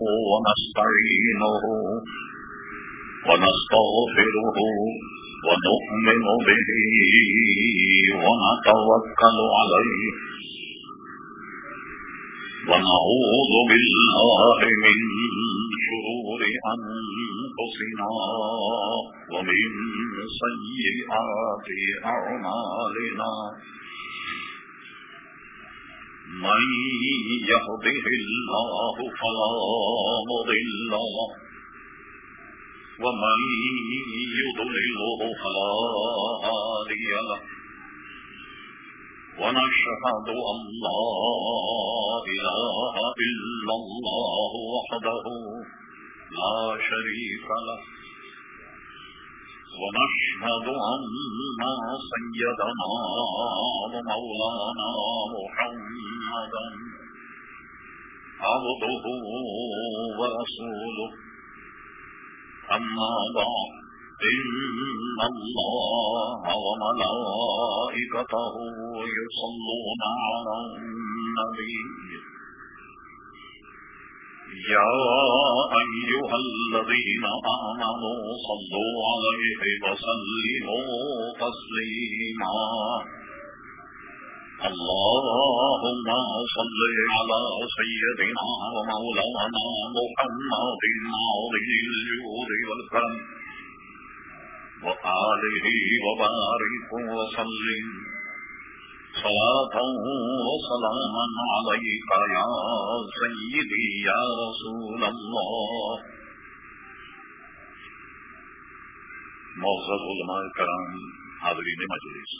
ونستعينه ونستغفره ونؤمن به ونتوكل عليه ونعوذ بالله من شرور أنفسنا ومن سيئات أعمالنا من يهده الله فلا مضل ومن يضلله فلا هادي له. ونشهد أن لا إله إلا الله وحده لا شريك له. ونشهد أن سيدنا ومولانا محمد محمدا عبده ورسوله. أما بعد، إن الله وملائكته يصلون على النبي. يا أيها الذين آمنوا صلوا عليه وسلموا تسليما. اللهم صل على سيدنا ومولانا محمد عظيم الجود والكرم. وآله وبارك وسلم. صلاة وسلاما عليك يا سيدي يا رسول الله. معزز علماء کرام، حاضرین مجلس.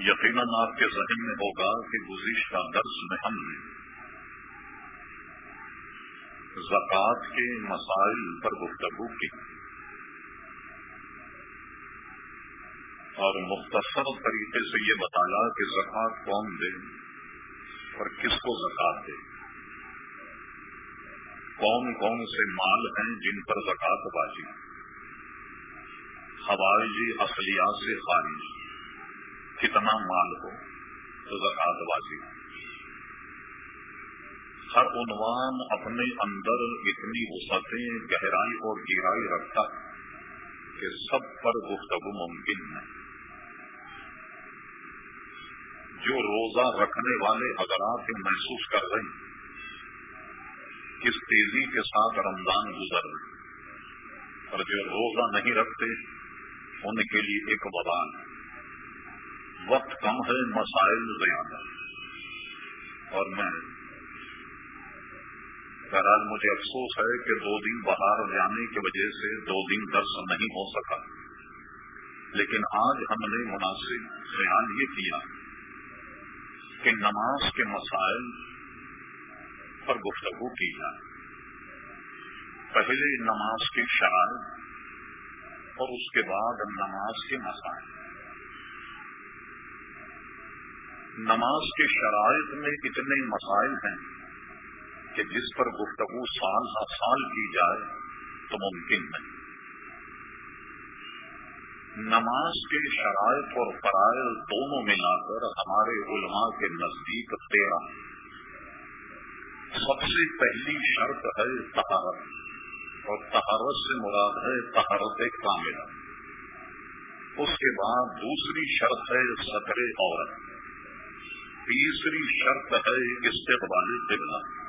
یقیناً آپ کے ذہن میں ہوگا کہ گزشتہ درس میں ہم نے زکوٰۃ کے مسائل پر گفتگو کی اور مختصر طریقے سے یہ بتایا کہ زکوٰۃ کون دے اور کس کو زکوٰۃ دے۔ کون کون سے مال ہیں جن پر زکوٰۃ بازی ہوائی اصلیات سے خارج۔ کتنا مال ہو تو زکوٰۃ بازی ہر عنوان اپنے اندر اتنی وسعتیں، گہرائی اور گہرائی رکھتا کہ سب پر گفتگو ممکن ہے۔ جو روزہ رکھنے والے حضرات محسوس کر رہے ہیں کس تیزی کے ساتھ رمضان گزر رہے اور جو روزہ نہیں رکھتے، ان کے لیے ایک وبال وقت کم ہے، مسائل زیادہ اور میں بہرحال مجھے افسوس ہے کہ دو دن باہر جانے کی وجہ سے دو دن درس نہیں ہو سکا۔ لیکن آج ہم نے مناسب خیال یہ کیا کہ نماز کے مسائل پر گفتگو کی جائے۔ پہلے نماز کی شرائط اور اس کے بعد نماز کے مسائل۔ نماز کے شرائط میں اتنے مسائل ہیں کہ جس پر گفتگو سال ہر سال کی جائے تو ممکن نہیں۔ نماز کے شرائط اور فرائض دونوں ملا کر ہمارے علماء کے نزدیک تیرہ۔ سب سے پہلی شرط ہے تہارت اور تہارت سے مراد ہے تہارت کاملہ۔ اس کے بعد دوسری شرط ہے سطر عورت۔ تیسری شرط ہے استقبال قبلہ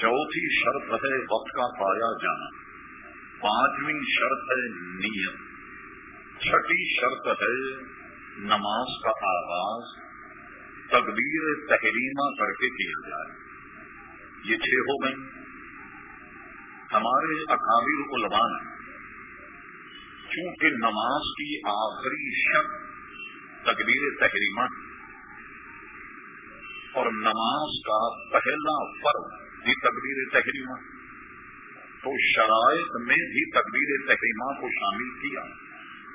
چوتھی شرط ہے وقت کا پایا جانا۔ پانچویں شرط ہے نیت۔ چھٹی شرط ہے نماز کا آغاز۔ تقبیر تحریمہ کر کے کیا جائے۔ یہ چھ ہو گئے ہمارے اکابر علماء نے چونکہ نماز کی آخری شرط تقبیر تحریمہ اور نماز کا پہلا فرض بھی تقبیر تحریمہ۔ تو شرائط میں بھی تقبیر تحریمہ کو شامل کیا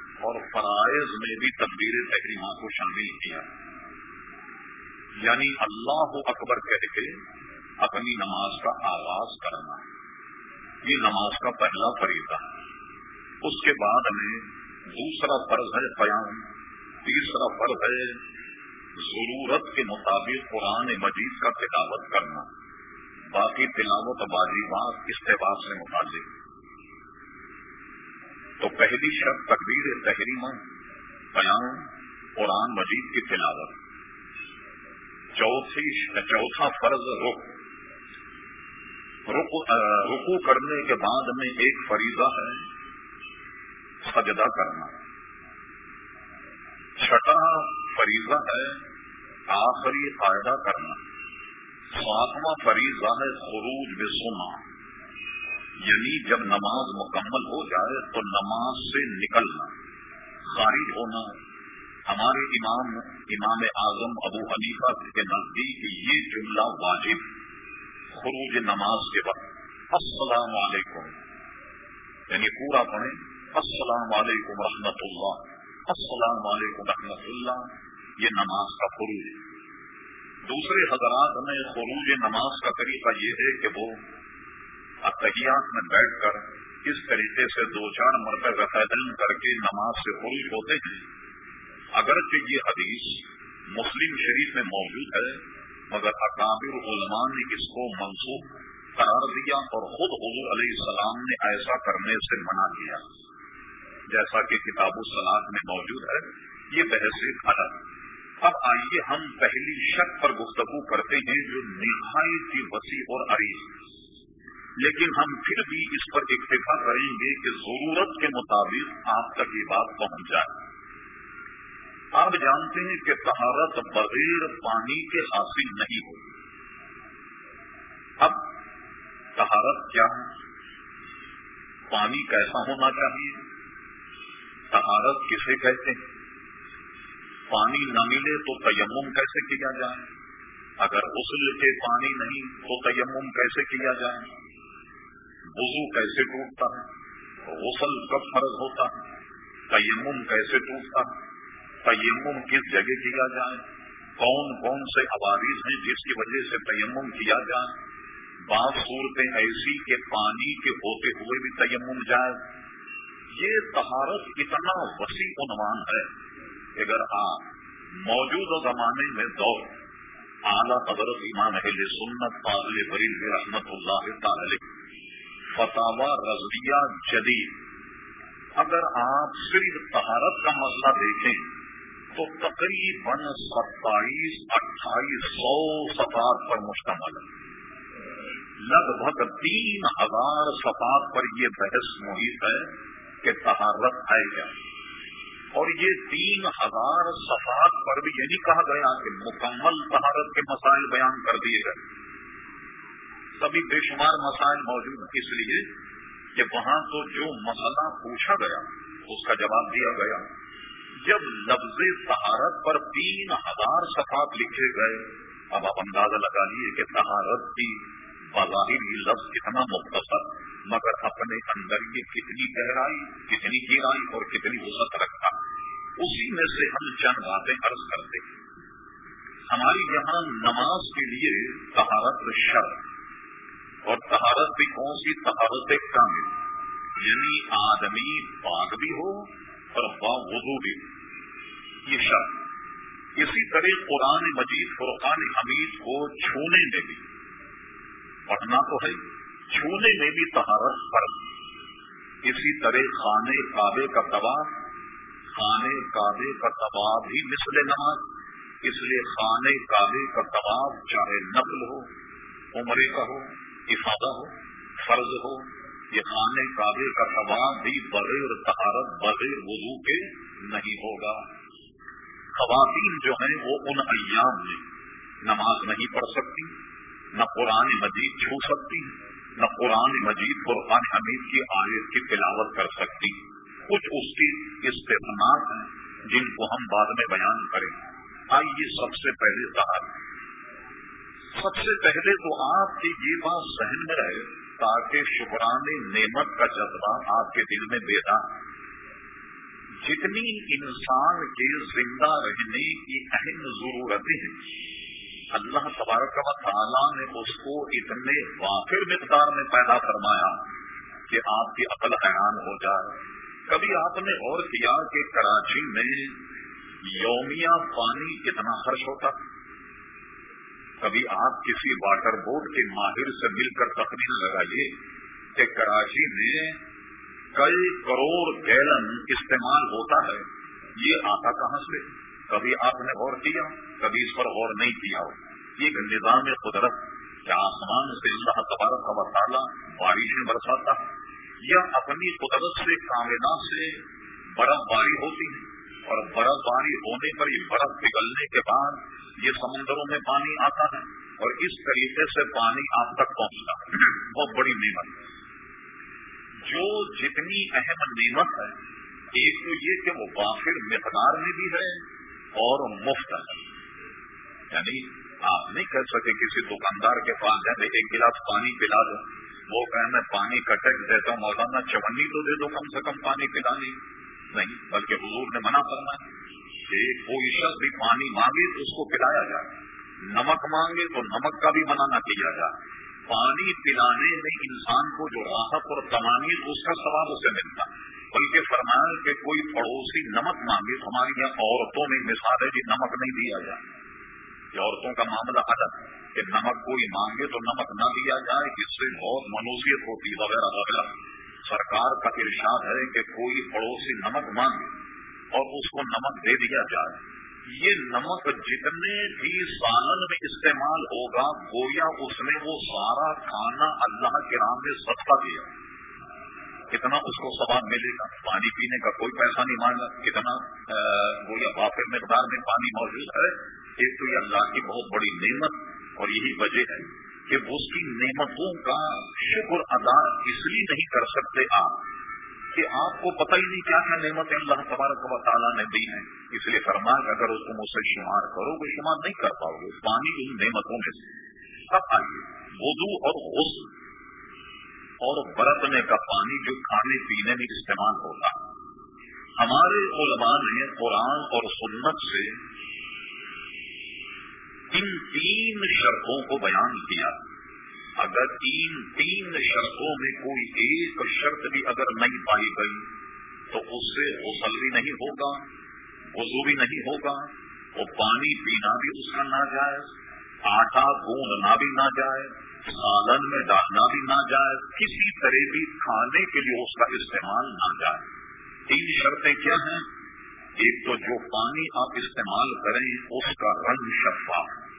اور فرائض میں بھی تقبیر تحریمہ کو شامل کیا۔ یعنی اللہ اکبر کہہ کے اپنی نماز کا آغاز کرنا۔ یہ نماز کا پہلا فریضہ۔ ہے اس کے بعد میں دوسرا فرض ہے قیام۔ تیسرا فرض ہے ضرورت کے مطابق قرآن مجید کا تلاوت کرنا، باقی تلاوت واجبات استحباب سے متعلق۔ تو پہلی شرط تقبیر تحریمہ، بیان قرآن مجید کی تلاوت۔ چوتھی چوتھا فرض رخ رکو کرنے کے بعد میں ایک فریضہ ہے، سجدہ کرنا۔ چھٹا فریضہ ہے، آخری فائدہ کرنا۔ ساتواں فریضہ ہے خروج میں یعنی جب نماز مکمل ہو جائے تو نماز سے نکلنا، خارج ہونا۔ ہمارے امام امام اعظم ابو حنیفہ کے نزدیک یہ جملہ واجب، خروج نماز کے وقت۔ السلام علیکم۔ یعنی پورا پڑھیں۔ السلام علیکم رحمت اللہ۔ السلام علیکم رحمت اللہ۔ یہ نماز کا خروج۔ دوسرے حضرات میں خروج نماز کا طریقہ یہ ہے کہ وہ اتحیات میں بیٹھ کر اس طریقے سے دو چار مرتبہ فیدن کر کے نماز سے خروج ہوتے ہیں۔ اگرچہ یہ حدیث مسلم شریف میں موجود ہے، مگر اکابر علماء نے اس کو منسوخ قرار دیا اور خود حضور علیہ السلام نے ایسا کرنے سے منع کیا۔ جیسا کہ کتاب السلاد میں موجود ہے، یہ بحث الگ اب آئیے ہم پہلی شک پر گفتگو کرتے ہیں جو نہایت کی وسیع اور عریض لیکن ہم پھر بھی اس پر اکتفا کریں گے کہ ضرورت کے مطابق آپ تک یہ بات پہنچ جائے۔ آپ جانتے ہیں کہ تہارت بغیر پانی کے حاصل نہیں ہو اب تہارت کیا ہے؟ پانی کیسا ہونا چاہیے؟ تہارت کسے کہتے ہیں؟ پانی نہ ملے تو تیمم کیسے کیا جائے؟ اگر غسل کے پانی نہیں تو تیمم کیسے کیا جائے؟ وضو کیسے ٹوٹتا ہے؟ غسل کب فرض ہوتا ہے؟ تیمم کیسے ٹوٹتا ہے؟ تیمم کس جگہ کیا جائے؟ کون کون سے عوارض ہیں جس کی وجہ سے تیمم کیا جائے؟ بعض صورتیں ایسی کہ پانی کے ہوتے ہوئے بھی تیمم جائے یہ تہارت اتنا وسیع عنوان ہے اگر آپ موجودہ زمانے میں دور اعلیٰ حضرت امام اہل سنت فاضل بریل رحمت اللہ تعالی فتح رضویہ جدید۔ اگر آپ صرف تہارت کا مسئلہ دیکھیں، تو تقریباً ستائیس، اٹھائیس سو سفات پر مشتمل ہے۔ لگ بھگ تین ہزار سفات پر یہ بحث محیط ہے کہ تہارت ہے کیا اور یہ تین ہزار صفات پر بھی یہ نہیں کہا گیا کہ مکمل تہارت کے مسائل بیان کر دیے گئے۔ سبھی بے شمار مسائل موجود ہیں۔ اس لیے کہ وہاں تو جو مسئلہ پوچھا گیا، اس کا جواب دیا گیا۔ جب لفظ تہارت پر تین ہزار صفات لکھے گئے، اب آپ اندازہ لگا لیے کہ تہارت کی بظاہر لفظ کتنا مختصر مگر اپنے اندر یہ کتنی گہرائی کتنی گہرائی اور کتنی وسعت رکھا اسی میں سے ہم چند باتیں عرض کرتے ہیں۔ ہماری یہاں نماز کے لیے تہارت شر اور تہارت بھی کون سی؟ تہارت کامل۔ یعنی آدمی پاک بھی ہو اور با وضو بھی یہ شرط اسی طرح قرآن مجید، فرقان حمید کو چھونے میں بھی پڑھنا تو ہے چھونے میں بھی تہارت فرق۔ اسی طرح خانے کعبے کا طباہ خانے کعبے کا طباہ بھی مثل نماز۔ اس لیے خانے کعبے کا طباہ چاہے نقل ہو، عمرے کا ہو، افادہ ہو، فرض ہو، یہ خانے کعبے کا تباہ بھی بغیر تہارت بغیر وضو کے نہیں ہوگا۔ خواتین جو ہیں وہ ان ایام میں نماز نہیں پڑھ سکتی۔ نہ قرآن مجید چھو سکتی، نہ قرآن مجید قرآن حمید کی آیت کی تلاوت کر سکتی۔ کچھ اس کی استعمال ہیں جن کو ہم بعد میں بیان کریں۔ آئیے سب سے پہلے تہار سب سے پہلے تو آپ کی یہ بات ذہن میں رہے تاکہ شکران نعمت کا جذبہ آپ کے دل میں بیدار جتنی انسان کے زندہ رہنے کی اہم ضرورتیں ہیں اللہ تبارک و تعالیٰ نے اس کو اتنے واقع مقدار میں پیدا فرمایا کہ آپ کی عقل حیران ہو جائے۔ کبھی آپ نے غور کیا کہ کراچی میں یومیہ پانی کتنا خرچ ہوتا؟ کبھی آپ کسی واٹر بورڈ کے ماہر سے مل کر تخمینہ لگائیے کہ کراچی میں کئی کروڑ گیلن استعمال ہوتا ہے۔ یہ آتا کہاں سے؟ کبھی آپ نے غور کیا، کبھی اس پر غور نہیں کیا ہو۔ ایک نظام قدرت کیا آسمان سے اللہ تبارک کا تعالیٰ بارشیں برساتا ہے۔ یا اپنی قدرت سے کامنا سے برف باری ہوتی ہے۔ اور برف باری ہونے پر، یہ برف پگھلنے کے بعد یہ سمندروں میں پانی آتا ہے۔ اور اس طریقے سے پانی آپ تک پہنچتا ہے۔ بہت بڑی نعمت ہے۔ جو جتنی اہم نعمت ہے، ایک تو یہ کہ وہ وافر مقدار میں بھی ہے۔ اور مفت ہے۔ یعنی آپ نہیں کہہ سکے کسی دکاندار کے پاس جائیں ایک گلاس پانی پلا دو وہ کہ میں پانی کا ٹیکس دیتا ہوں، مولانا چونی تو دے دو کم سے کم پانی پلانی نہیں، بلکہ حضور نے منع کرنا ہے کہ کوئی شخص بھی پانی مانگے تو اس کو پلایا جائے۔ نمک مانگے تو نمک کا بھی منع نہ کیا جائے۔ پانی پلانے میں انسان کو جو راحت اور تمانی اس کا ثواب اسے ملتا ہے۔ بلکہ فرمایا کہ کوئی پڑوسی نمک مانگے تو ہماری یہاں عورتوں میں مثال ہے کہ نمک نہیں دیا جائے۔ کہ عورتوں کا معاملہ الگ ہے کہ نمک کوئی مانگے تو نمک نہ دیا جائے، اس سے بہت منوسیت ہوتی وغیرہ وغیرہ۔ سرکار کا ارشاد ہے کہ کوئی پڑوسی نمک مانگے اور اس کو نمک دے دیا جائے۔ یہ نمک جتنے بھی سالن میں استعمال ہوگا، گویا اس نے وہ سارا کھانا اللہ کے رام میں سستا دیا۔ کتنا اس کو سواب ملے گا؟ پانی پینے کا کوئی پیسہ نہیں مانگا، کتنا گویا وافر مقدار میں پانی موجود ہے؟ ایک تو یہ اللہ کی بہت بڑی نعمت اور یہی وجہ ہے کہ اس کی نعمتوں کا شکر ادا اس لیے نہیں کر سکتے آپ کہ آپ کو پتہ ہی نہیں کیا کیا نعمتیں اللہ تبارک و تعالیٰ نے دی ہیں۔ اس لیے فرما کہ اگر اس تم اسے شمار کرو گے شمار نہیں کر پاؤ گے، پانی ان نعمتوں میں سے۔ اب آئیے، وضو اور غسل۔ اور برتنے کا پانی جو کھانے پینے میں استعمال ہوتا ہمارے علماء نے قرآن اور سنت سے ان تین شرطوں کو بیان کیا۔ اگر تین تین شرطوں میں کوئی ایک شرط بھی اگر نہیں پائی گئی، تو اس سے غسل بھی نہیں ہوگا، وضو بھی نہیں ہوگا وہ پانی پینا بھی اس کا نہ جائے آٹا گوندنا بھی نہ جائے سالن میں ڈالنا بھی نہ جائے، کسی طرح بھی کھانے کے لیے اس کا استعمال نہ جائے۔ تین شرطیں کیا ہیں؟ ایک تو جو پانی آپ استعمال کریں، اس کا رنگ شفاف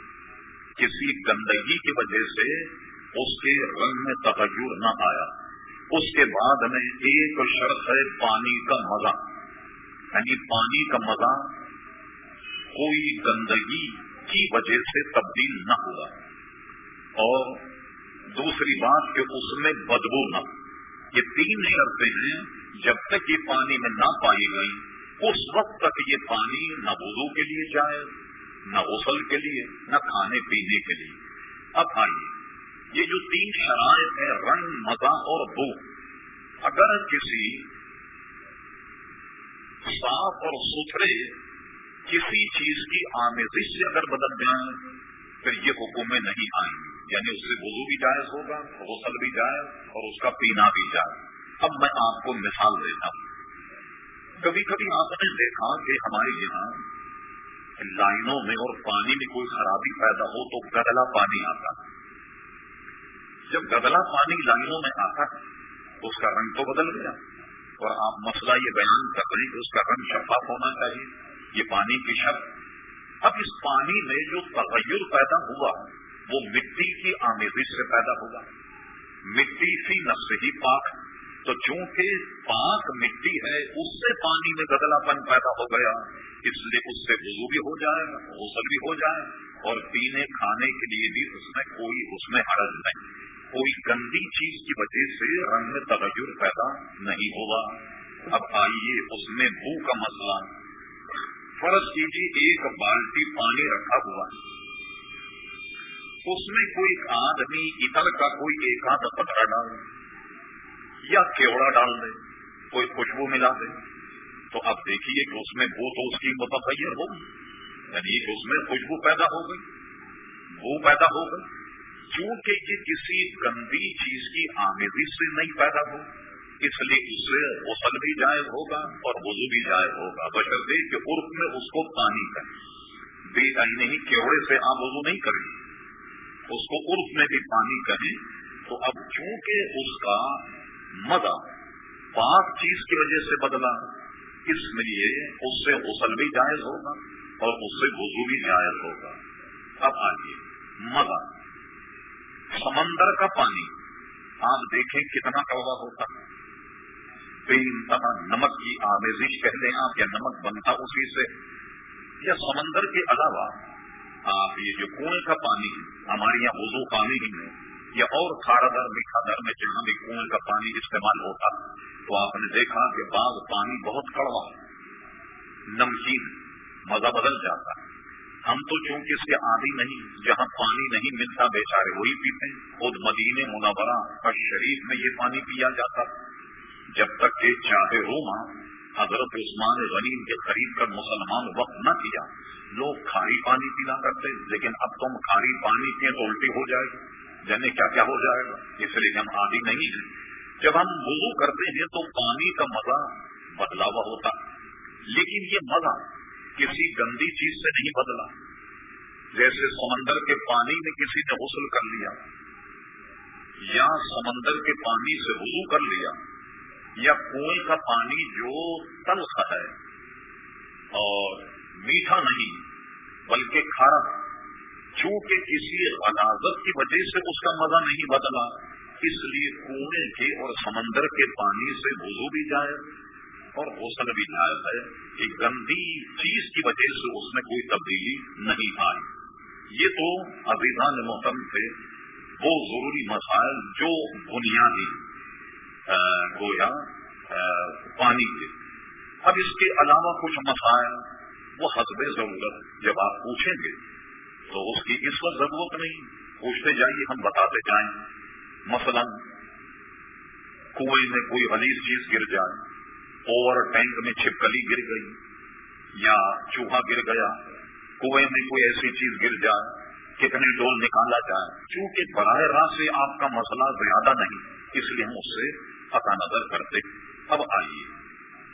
کسی گندگی کی وجہ سے اس کے رنگ میں تغیر نہ آیا۔ اس کے بعد میں ایک شرط ہے پانی کا مزہ۔ یعنی پانی کا مزہ کوئی گندگی کی وجہ سے تبدیل نہ ہوا۔ اور دوسری بات کہ اس میں بدبو نہ یہ تین شرطیں ہیں، جب تک یہ پانی میں نہ پائی گئی اس وقت تک یہ پانی نہ وضو کے لیے جائے نہ غسل کے لیے، نہ کھانے پینے کے لیے۔ اب آئیے، یہ جو تین شرائط ہیں، رنگ، مزہ اور بو۔ اگر کسی صاف اور ستھرے کسی چیز کی آمیزش سے اگر بدل جائیں، پھر یہ حکومیں نہیں آئیں۔ گی یعنی اس سے وضو بھی جائز ہوگا، غسل بھی جائز اور اس کا پینا بھی جائز۔ اب میں آپ کو مثال دیتا ہوں۔ کبھی کبھی آپ نے دیکھا کہ ہمارے یہاں لائنوں میں اور پانی میں کوئی خرابی پیدا ہو تو گدلا پانی آتا ہے۔ جب گدلا پانی لائنوں میں آتا ہے تو اس کا رنگ تو بدل گیا۔ اور آپ مسئلہ یہ بیان کر رہے ہیں کہ اس کا رنگ شفاف ہونا چاہیے، یہ پانی کی شک اب اس پانی میں جو تغیر پیدا ہوا وہ مٹی کی آمیزش سے پیدا ہوا مٹی سی نفس ہی پاک تو چونکہ پاک مٹی ہے، اس سے پانی میں گدلا پن پیدا ہو گیا۔ اس لیے اس سے وضو بھی ہو جائے، غسل بھی ہو جائے۔ اور پینے، کھانے کے لیے بھی اس میں کوئی، اس میں حرض نہیں۔ کوئی گندی چیز کی وجہ سے رنگ میں تغیر پیدا نہیں ہوا اب آئیے اس میں بو کا مسئلہ۔ فرض کیجیے ایک بالٹی پانی رکھا ہوا ہے۔ اس میں کوئی آدمی اتر کا کوئی ایک آدھ پتھرا ڈال دے یا کیوڑا ڈال دے، کوئی خوشبو ملا دے۔ تو اب دیکھیے کہ اس میں بو تو اس کی متغیر ہوگی یعنی اس میں خوشبو پیدا ہو گئی بو پیدا ہو گئی۔ کیونکہ یہ کسی گندی چیز کی آمیزی سے نہیں پیدا ہو، اس لیے اس سے غسل بھی جائز ہوگا اور وضو بھی جائز ہوگا۔ بشرطے کہ عرف میں اس کو پانی کریں۔ بے نہیں، کیوڑے سے آپ وضو نہیں کریں۔ اس کو عرف میں بھی پانی کریں تو اب چونکہ اس کا مزہ پاک چیز کی وجہ سے بدلا، اس لیے اس سے غسل بھی جائز ہوگا اور اس سے وضو بھی جائز ہوگا۔ اب آئیے مزہ سمندر کا پانی۔ آپ دیکھیں کتنا کڑوا ہوتا ہے۔ بے انتہا نمک کی آمیزش کہتے ہیں آپ، یا نمک بنتا اسی سے۔ یا سمندر کے علاوہ یہ جو کنویں کا پانی ہمارے یہاں وضو پانی ہی میں یا اور کھارا در میٹھا در میں جہاں بھی کنویں کا پانی استعمال ہوتا تو آپ نے دیکھا کہ بعض پانی بہت کڑوا نمکین، مزہ بدل جاتا ہے۔ ہم تو چونکہ اس کے عادی نہیں، جہاں پانی نہیں ملتا، بیچارے وہی پیتے خود مدینے منورہ اور شریف میں یہ پانی پیا جاتا جب تک کہ چاہے روما حضرت عثمان غنیم کے قریب کر مسلمان وقت نہ کیا لوگ کھاری پانی پینا کرتے، لیکن اب تم کھاری پانی پیے تو الٹی ہو جائے گی۔ جانے کیا کیا ہو جائے گا؟ اس لیے ہم عادی نہیں ہیں۔ جب ہم وضو کرتے ہیں تو پانی کا مزہ بدلا ہوا ہوتا لیکن یہ مزہ کسی گندی چیز سے نہیں بدلا۔ جیسے سمندر کے پانی میں کسی نے غسل کر لیا، یا سمندر کے پانی سے وضو کر لیا۔ یا کنویں کا پانی جو تلخ ہے اور میٹھا نہیں بلکہ کھارا چونکہ کسی عدازت کی وجہ سے اس کا مزہ نہیں بدلا، اس لیے کنویں کے اور سمندر کے پانی سے وضو بھی جائے اور غسل بھی جائز ہے۔ کہ گندی چیز کی وجہ سے اس میں کوئی تبدیلی نہیں آئی۔ یہ تو عزیزان محتم تھے، وہ ضروری مسائل جو بنیادی گویا پانی کے۔ اب اس کے علاوہ کچھ مسائل وہ حسب ضرورت جب آپ پوچھیں گے، تو اس کی اس وقت ضرورت نہیں۔ پوچھتے جائیے، ہم بتاتے جائیں۔ مثلا، کنویں میں کوئی غلیظ چیز گر جائے، اوور ٹینک میں چھپکلی گر گئی یا چوہا گر گیا، کنویں میں کوئی ایسی چیز گر جائے، کتنے ڈول نکالا جائے۔ چونکہ براہ راست سے آپ کا مسئلہ زیادہ نہیں، اس لیے ہم اس سے پتہ نظر کرتے اب آئیے۔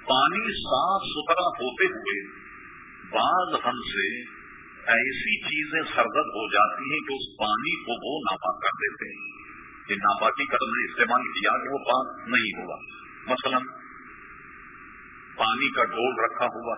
پانی صاف ستھرا ہوتے ہوئے بعض ہم سے ایسی چیزیں سرگرد ہو جاتی ہیں کہ اس پانی کو وہ ناپاک کر دیتے ہیں۔ کہ ناپاکی کرنے استعمال کیا کہ وہ پاک نہیں ہوا۔ مثلا پانی کا ڈول رکھا ہوا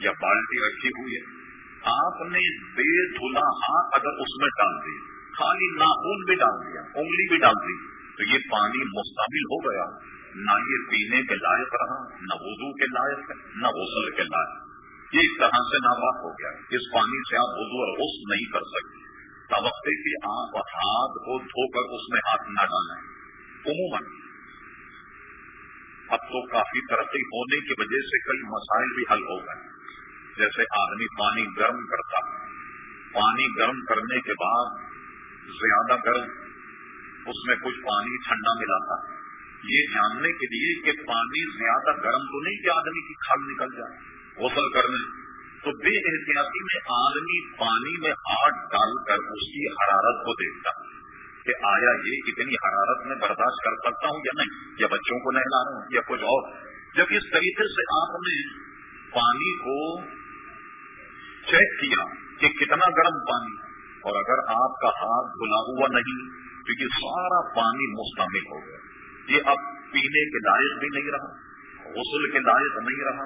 یا بالٹی رکھی ہوئی ہے۔ آپ نے بے دھلا ہاتھ اگر اس میں ڈال دی، خالی ناخون بھی ڈال دیا، انگلی بھی ڈال دی تو یہ پانی مستعمل ہو گیا۔ نہ یہ پینے کے لائق رہا، نہ وضو کے لائق، نہ غسل کے لائق۔ یہ اس طرح سے ناپاک ہو گیا۔ اس پانی سے آپ وضو اور غسل نہیں کر سکتے۔ توقع کہ آپ ہاتھ کو دھو کر اس میں ہاتھ نہ ڈالیں۔ عموماً، اب تو کافی ترقی ہونے کی وجہ سے کئی مسائل بھی حل ہو گئے۔ جیسے آدمی پانی گرم کرتا ہے۔ پانی گرم کرنے کے بعد زیادہ گرم اس میں کچھ پانی ٹھنڈا ملاتا یہ جاننے کے لیے کہ پانی زیادہ گرم تو نہیں کہ آدمی کی کھال نکل جائے۔ غسل کرنے تو بے احتیاطی میں آدمی پانی میں ہاتھ ڈال کر اس کی حرارت کو دیکھتا کہ آیا یہ اتنی حرارت میں برداشت کر سکتا ہوں یا نہیں؟ یا بچوں کو نہیں لا رہا ہوں یا کچھ اور؟ جب اس طریقے سے آپ نے پانی کو چیک کیا کہ کتنا گرم پانی اور اگر آپ کا ہاتھ دھلا ہوا نہیں تو یہ سارا پانی مستمل ہو گیا۔ یہ اب پینے کے لائق بھی نہیں رہا، غسل کے لائق نہیں رہا،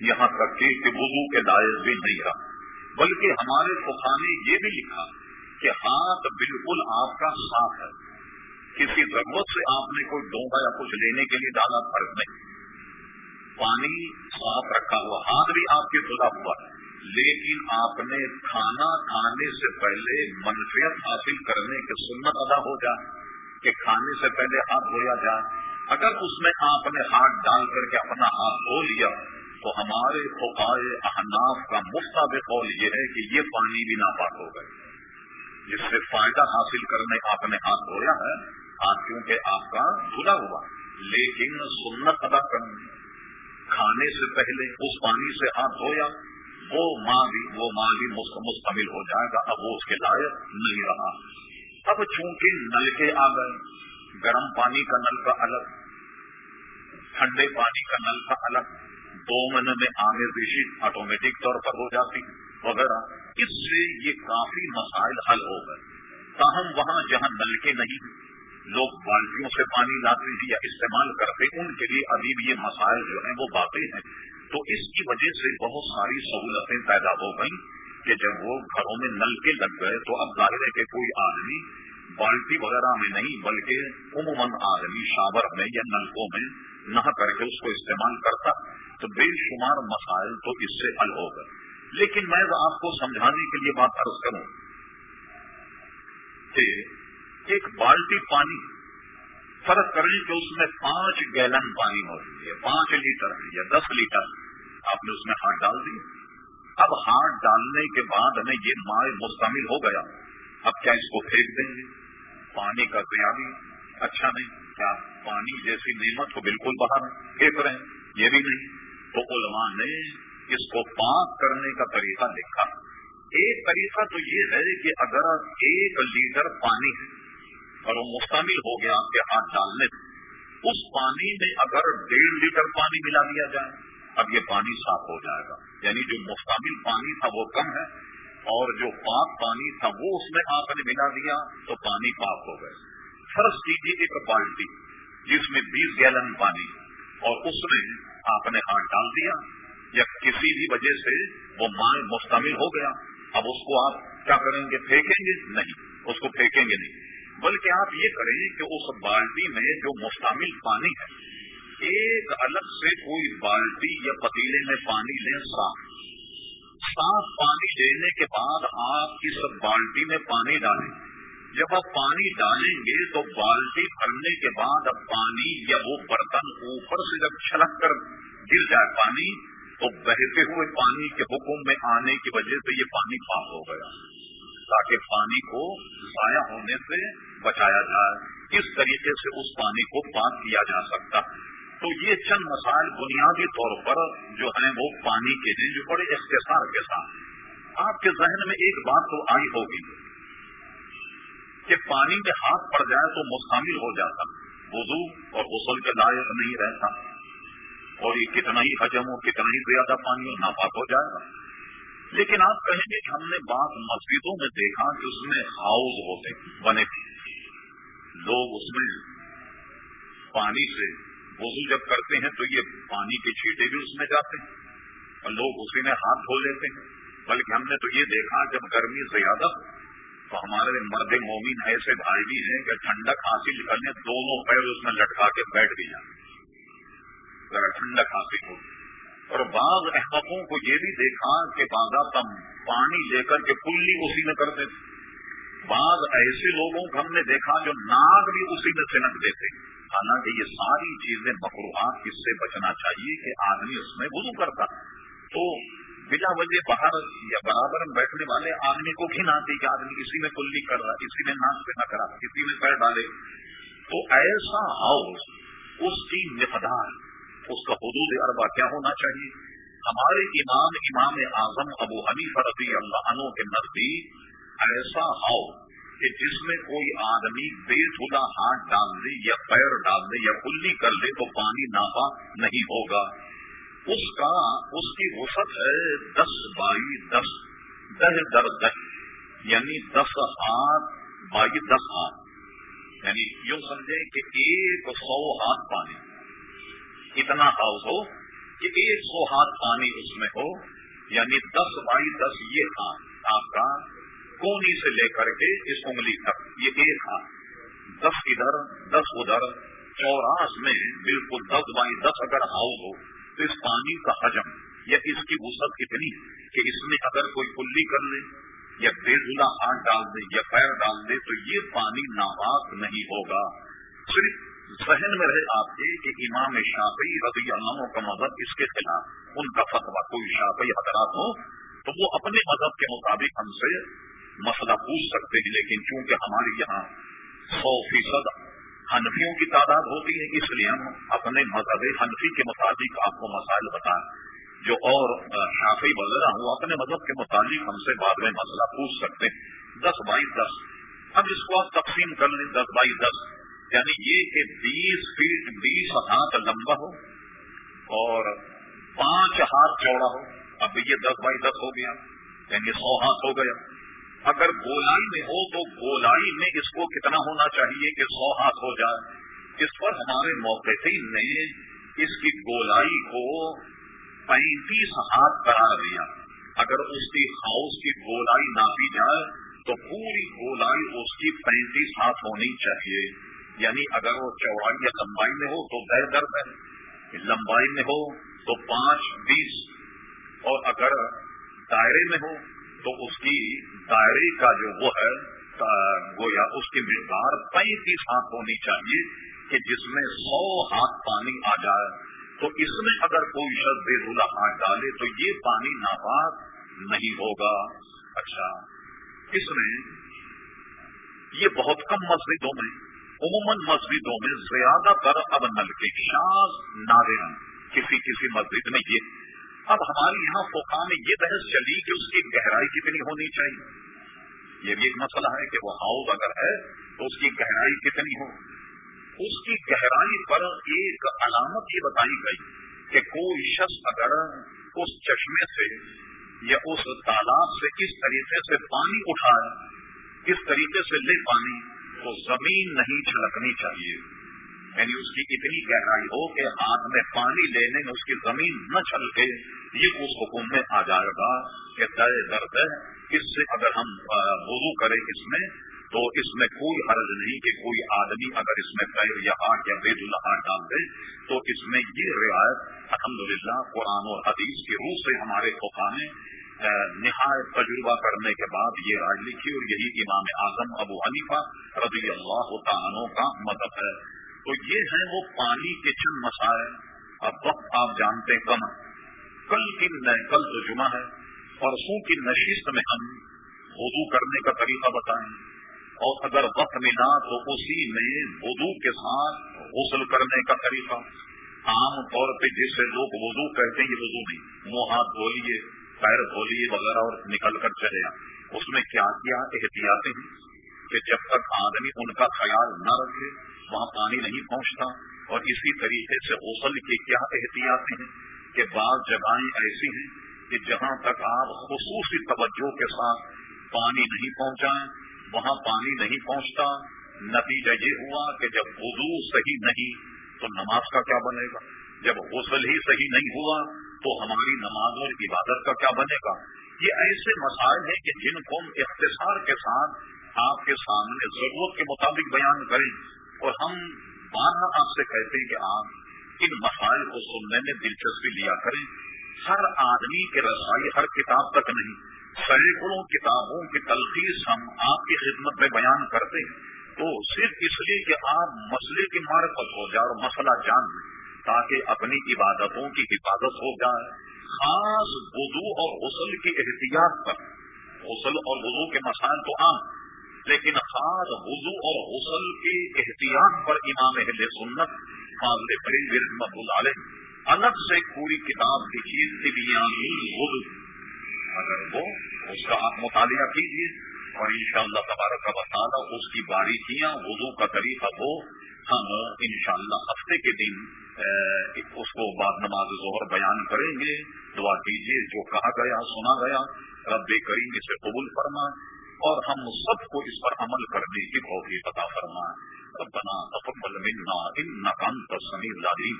یہاں تک کہ وضو کے لائق بھی نہیں رہا۔ بلکہ ہمارے فخانے یہ بھی لکھا کہ ہاتھ بالکل آپ کا صاف ہے۔ کسی ضرورت سے آپ نے کوئی ڈونگا یا کچھ لینے کے لیے ڈالا، فرق نہیں۔ پانی صاف رکھا ہوا، ہاتھ بھی آپ کے دھلا ہوا ہے۔ لیکن آپ نے کھانا کھانے سے پہلے منفیت حاصل کرنے کی سنت ادا ہو جائے کہ کھانے سے پہلے ہاتھ دھویا جائے۔ اگر اس میں آپ نے ہاتھ ڈال کر کے اپنا ہاتھ دھو لیا، تو ہمارے فقائے احناف کا مفت قول یہ ہے کہ یہ پانی بھی ناپاک ہو گئے۔ جس سے فائدہ حاصل کرنے آپ نے ہاتھ دھویا ہے، ہاتھ کیونکہ آپ کا دھلا ہوا۔ لیکن سنت ادا کرنے کھانے سے پہلے اس پانی سے ہاتھ دھویا وہ ماں بھی وہ ماں بھی مستمل ہو جائے گا، اب وہ اس کے لائق نہیں رہا۔ اب چونکہ نل کے آ گئے گرم پانی کا نل کا الگ، ٹھنڈے پانی کا نل کا الگ، دو مہینے میں آنے پیشی آٹومیٹک طور پر ہو جاتی وغیرہ، اس سے یہ کافی مسائل حل ہو گئے۔ تاہم وہاں جہاں نلکے نہیں، لوگ بالٹیوں سے پانی لاتے ہیں یا استعمال کرتے ان کے لیے ابھی بھی یہ مسائل جو ہیں وہ باقی ہیں۔ تو اس کی وجہ سے بہت ساری سہولتیں پیدا ہو گئیں کہ جب وہ گھروں میں نل کے لگ گئے تو اب ظاہر ہے کہ کوئی آدمی بالٹی وغیرہ میں نہیں، بلکہ عموماً آدمی شاور میں یا نلکوں میں نہ کر کے اس کو استعمال کرتا، تو بے شمار مسائل تو اس سے حل ہو گئے۔ لیکن میں آپ کو سمجھانے کے لیے بات عرض کروں کہ ایک بالٹی پانی فرق کریں کہ اس میں پانچ گیلن پانی موجود ہے، پانچ لیٹر یا دس لیٹر، آپ نے اس میں ہاتھ ڈال دی۔ اب ہاتھ ڈالنے کے بعد ہمیں یہ مائع مستمل ہو گیا۔ اب کیا اس کو پھینک دیں گے؟ پانی کا بھی اچھا نہیں، کیا پانی جیسی نعمت کو بالکل باہر پھینک رہے ہیں؟ یہ بھی نہیں۔ تو علماء نے اس کو پاک کرنے کا طریقہ لکھا۔ ایک طریقہ تو یہ ہے کہ اگر ایک لیٹر پانی ہے اور وہ مستمل ہو گیا آپ کے ہاتھ ڈالنے اس پانی میں اگر ڈیڑھ لیٹر پانی ملا دیا جائے، اب یہ پانی صاف ہو جائے گا۔ یعنی جو مستمل پانی تھا وہ کم ہے اور جو پاک پانی تھا وہ اس میں آپ نے ملا دیا تو پانی پاک ہو گئے فرض کیجیے ایک بالٹی جس میں بیس گیلن پانی اور اس میں آپ نے ہاتھ ڈال دیا یا کسی بھی وجہ سے وہ مائع مستمل ہو گیا، اب اس کو آپ کیا کریں گے؟ پھینکیں گے؟ نہیں، اس کو پھینکیں گے نہیں۔ بلکہ آپ یہ کریں کہ اس بالٹی میں جو مستعمل پانی ہے، ایک الگ سے کوئی بالٹی یا پتیلے میں پانی لیں صاف۔ صاف پانی لینے کے بعد آپ اس بالٹی میں پانی ڈالیں۔ جب آپ پانی ڈالیں گے تو بالٹی بھرنے کے بعد اب پانی یا وہ برتن اوپر سے جب چھلک کر گر جائے پانی، تو بہتے ہوئے پانی کے حکم میں آنے کی وجہ سے یہ پانی پاک ہو گیا۔ تاکہ پانی کو ضائع ہونے سے بچایا جائے کس طریقے سے اس پانی کو پاک کیا جا سکتا؟ تو یہ چند مسائل بنیادی طور پر جو ہیں وہ پانی کے ہیں جو بڑے اختصار کے ساتھ۔ آپ کے ذہن میں ایک بات تو آئی ہوگی کہ پانی میں ہاتھ پڑ جائے تو مستعمل ہو جاتا، وضو اور غسل کے لائق نہیں رہتا۔ اور یہ کتنا ہی حجم ہو کتنا ہی زیادہ پانی ہو ناپاک ہو جائے گا۔ لیکن آپ کہیں گے کہ ہم نے بات مسجدوں میں دیکھا کہ اس میں ہاؤس ہوتے، بنے تھے۔ لوگ اس میں پانی سے وضو جب کرتے ہیں تو یہ پانی کے چھیٹے بھی اس میں جاتے ہیں اور لوگ اسی میں ہاتھ دھو لیتے ہیں۔ بلکہ ہم نے تو یہ دیکھا جب گرمی زیادہ تو ہمارے مرد مومن ایسے بھائی بھی ہیں کہ ٹھنڈک حاصل کرنے دونوں پیر اس میں لٹکا کے بیٹھ بھی جائیں۔ ذرا ٹھنڈک حاصل ہو۔ اور بعض احمقوں کو یہ بھی دیکھا کہ بازا تم پانی لے کر کے کلی اسی میں کرتے تھے بعض ایسے لوگوں کو ہم نے دیکھا جو ناگ بھی اسی میں سنک دیتے حالانکہ یہ ساری چیزیں مقروحات اس سے بچنا چاہیے کہ آدمی اس میں وضو کرتا تو بلا وجہ باہر یا برابر میں بیٹھنے والے آدمی کو گھن کہ آدمی اسی میں کلی کر رہا اسی میں ناک پہ نہ کرا کسی میں پیر ڈالے۔ تو ایسا ہاؤس اس کی مقدار، اس کا حدود اربا کیا ہونا چاہیے؟ ہمارے امام امام اعظم ابو حنیف رضی اللہ عنہ کے نزدیک ایسا ہو کہ جس میں کوئی آدمی بے دھلا ہاتھ ڈال دے یا پیر ڈال دے یا کلی کر دے تو پانی ناپا نہیں ہوگا۔ اس کا، اس کی وسط ہے دس بائی دس، دہ در دہ یعنی دس ہاتھ بائی دس ہاتھ۔ یعنی یوں سمجھے کہ ایک سو ہاتھ پانی۔ اتنا ہاؤس ہو کہ ایک سو ہاتھ پانی اس میں ہو یعنی دس بائی دس یہ ہاتھ۔ آپ کا کونی سے لے کر کے اس انگلی تک، یہ ایک ہاتھ دس ادھر دس ادھر چوراس میں بالکل دس بائی دس اگر ہاؤس ہو، تو اس پانی کا حجم یا اس کی وسعت اتنی کہ اس میں اگر کوئی کلی کر لے یا بے دلا ہاتھ ڈال دے یا پیر ڈال دے، تو یہ پانی ناواق نہیں ہوگا۔ صرف ذہن میں رہے آپ کے کہ امام شافی رضی اللہ کا مذہب اس کے خلاف، ان کا فتوا کوئی شافی حضرات ہو تو وہ اپنے مذہب کے مطابق ہم سے مسئلہ پوچھ سکتے ہیں، لیکن چونکہ ہمارے یہاں سو فیصد حنفیوں کی تعداد ہوتی ہے، اس لیے ہم اپنے مذہب حنفی کے مطابق آپ کو مسائل بتائیں۔ جو اور شافی وغیرہ ہوں، اپنے مذہب کے مطابق ہم سے بعد میں مسئلہ پوچھ سکتے ہیں۔ دس بائی دس۔ اب اس کو آپ تقسیم کر لیں، دس بائی دس۔ یعنی یہ کہ بیس فیٹ بیس ہاتھ لمبا ہو اور پانچ ہاتھ چوڑا ہو۔ اب یہ دس بائی دس ہو گیا یعنی سو ہاتھ ہو گیا۔ اگر گولائی میں ہو تو گولائی میں اس کو کتنا ہونا چاہیے کہ سو ہاتھ ہو جائے؟ اس پر ہمارے موقع نے اس کی گولائی کو پینتیس ہاتھ قرار دیا۔ اگر اس کی ہاؤس کی گولائی ناپی جائے تو پوری گولائی اس کی پینتیس ہاتھ ہونی چاہیے۔ یعنی اگر وہ چوڑائی یا لمبائی میں ہو تو بہ درد ہے۔ لمبائی میں ہو تو پانچ، بیس۔ اور اگر دائرے میں ہو تو اس کی دائرے کا جو وہ ہے گویا اس کی مقدار پینتیس ہاتھ ہونی چاہیے کہ جس میں سو ہاتھ پانی آ جائے۔ تو اس میں اگر کوئی شخص بے رولا ہاتھ ڈالے تو یہ پانی ناپاک نہیں ہوگا۔ اچھا اس میں یہ بہت کم مسجدوں میں، عموماً مسجدوں میں زیادہ تر اب نل کے شاز نارے کسی کسی مسجد میں یہ اب ہمارے یہاں فوکا میں یہ بحث چلی کہ اس کی گہرائی کتنی ہونی چاہیے۔ یہ بھی ایک مسئلہ ہے کہ وہ ہاؤس اگر ہے تو اس کی گہرائی کتنی ہو۔ اس کی گہرائی پر ایک علامت یہ بتائی گئی کہ کوئی شخص اگر اس چشمے سے یا اس تالاب سے کس طریقے سے پانی اٹھائے کس طریقے سے لے پانی، تو زمین نہیں چھلکنی چاہیے۔ یعنی اس کی اتنی گہرائی ہو کہ ہاتھ میں پانی لینے میں اس کی زمین نہ چھل کے یہ اس حکم میں آ جائے گا کہ دے درد ہے، اس سے اگر ہم وضو کریں اس میں، تو اس میں کوئی حرض نہیں کہ کوئی آدمی اگر اس میں پیر یا ہاتھ یا بید الحاظ ڈال دے، تو اس میں یہ رعایت الحمدللہ قرآن اور حدیث کے روح سے ہمارے خوفا نے نہایت تجربہ کرنے کے بعد یہ رائے لکھی اور یہی امام اعظم ابو حنیفہ رضی اللہ تعالیٰ کا مدد ہے۔ تو یہ ہیں وہ پانی کے چند مسائل۔ اب وقت آپ جانتے کم کل کی کل تو جمعہ ہے۔ پرسوں کی نشست میں ہم وضو کرنے کا طریقہ بتائیں۔ اور اگر وقت ملا تو اسی میں وضو کے ساتھ غسل کرنے کا طریقہ۔ عام طور پہ جسے لوگ وضو کہتے ہیں، یہ وضو نہیں۔ منہ، ہاتھ دھو لیے پیر دھو لیے وغیرہ اور نکل کر چلے اس میں کیا کیا احتیاطیں ہیں؟ کہ جب تک آدمی ان کا خیال نہ رکھے وہاں پانی نہیں پہنچتا اور اسی طریقے سے غسل کی کیا احتیاط ہیں کہ بعض جگہیں ایسی ہیں کہ جہاں تک آپ خصوصی توجہ کے ساتھ پانی نہیں پہنچائیں، وہاں پانی نہیں پہنچتا، نتیجہ یہ ہوا کہ جب وضو صحیح نہیں تو نماز کا کیا بنے گا؟ جب غسل ہی صحیح نہیں ہوا تو ہماری نماز اور عبادت کا کیا بنے گا؟ یہ ایسے مسائل ہیں کہ جن کو ہم اختصار کے ساتھ آپ کے سامنے ضرورت کے مطابق بیان کریں۔ اور ہم بارہ آپ سے کہتے ہیں کہ آپ ان مسائل کو سننے میں دلچسپی لیا کریں۔ ہر آدمی کے رسائی ہر کتاب تک نہیں، سینکڑوں کتابوں کی تلخیص ہم آپ کی خدمت میں بیان کرتے ہیں۔ تو صرف اس لیے کہ آپ مسئلے کی معرفت ہو جائے اور مسئلہ جان لیں، تاکہ اپنی عبادتوں کی حفاظت ہو جائے۔ خاص وضو اور غسل کی احتیاط پر، غسل اور وضو کے مسائل تو عام لیکن خاص وضو اور غسل کی احتیاط پر امام اہل سنت فاضل فرید رحمت علیہ الگ سے پوری کتاب کی چیز وضو۔ اگر وہ اس کا آپ مطالعہ کیجیے اور ان شاء اللہ تبارک کا بتانا اس کی باریکیاں وضو کا طریقہ وہ ہم ان شاء اللہ ہفتے کے دن اس کو بعد نماز ظہر بیان کریں گے۔ دعا کیجیے، جو کہا گیا، سنا گیا۔ رب کریم اسے قبول فرما اور ہم سب کو اس پر عمل کرنے کی بہت پتا فرمائے۔ ربنا تقبل منا انك انت السميع العليم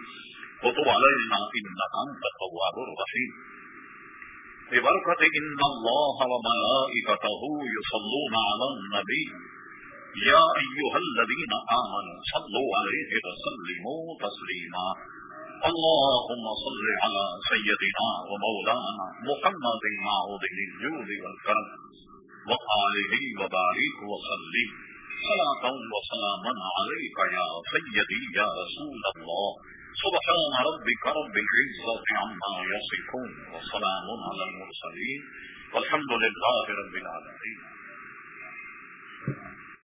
وتب علينا انك انت التواب الرحيم ببركة إن الله وملائكته يصلون على النبي يا أيها الذين آمنوا صلوا عليه وسلموا تسليما اللهم صل على سيدنا ومولانا محمد معوذ الجود والكرم وآله وبارك وسلم صلاة وسلاما عليك يا سيدي يا رسول الله. سبحان ربك رب العزة عما يصفون وسلام على المرسلين. والحمد لله رب العالمين.